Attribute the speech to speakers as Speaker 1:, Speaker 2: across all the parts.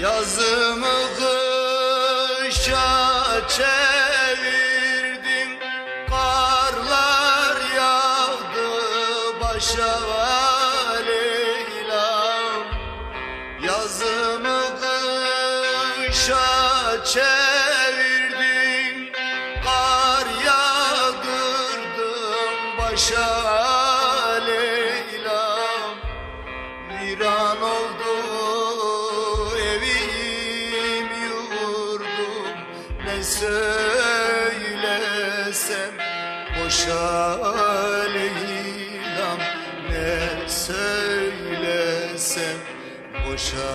Speaker 1: Yazımı kışa Karlar yağdı başa Leyla'm Yazımı kışa söylesem boşa Leyla'm Ne söylesem boşa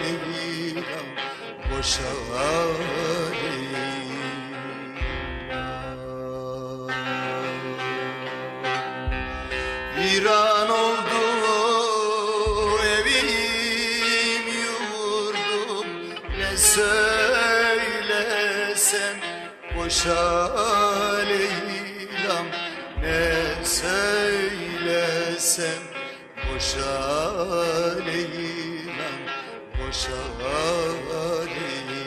Speaker 1: Leyla'm Boşa Leyla'm oldu evim yurdum Ne söylesem boşa Leyla'm Ne söylesem boşa Leyla'm Boşa Leyla'm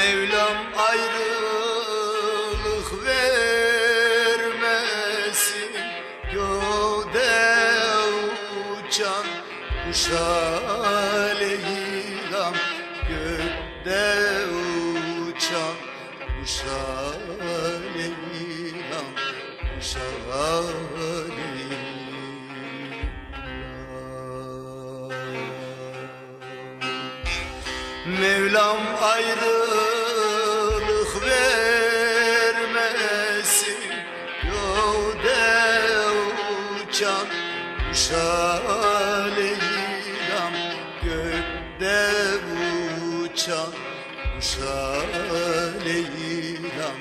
Speaker 1: Mevlam ayrılık vermesin. Göğde uçan kuşa Leyla'm Gökte uçan kuşa Leyla'm Kuşa Leyla'm Mevlam ayrılık uçan kuşa Leyla'm Gökte uçan kuşa Leyla'm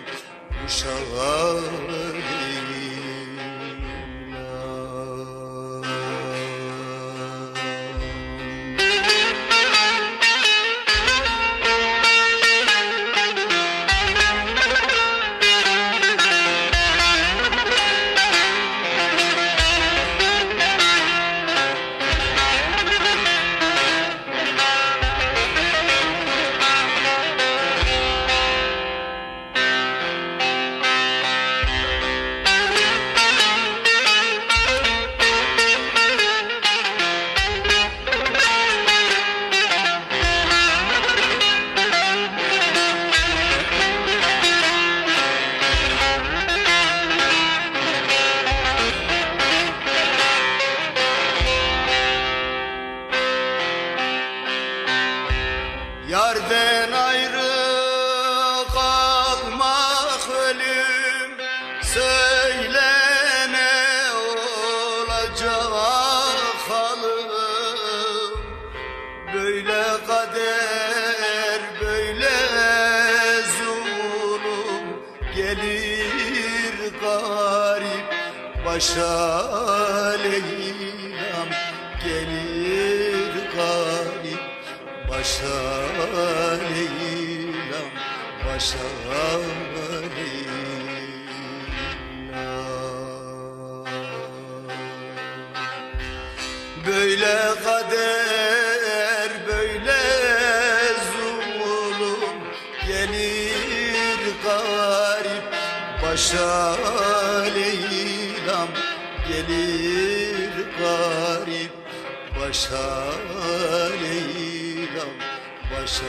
Speaker 1: başa Leyla'm Gelir garip başa Leyla'm Başa Leyla'm Böyle kader böyle zulüm Gelir garip. Başa Leyla Leyla'm gelir garip başa Leyla'm başa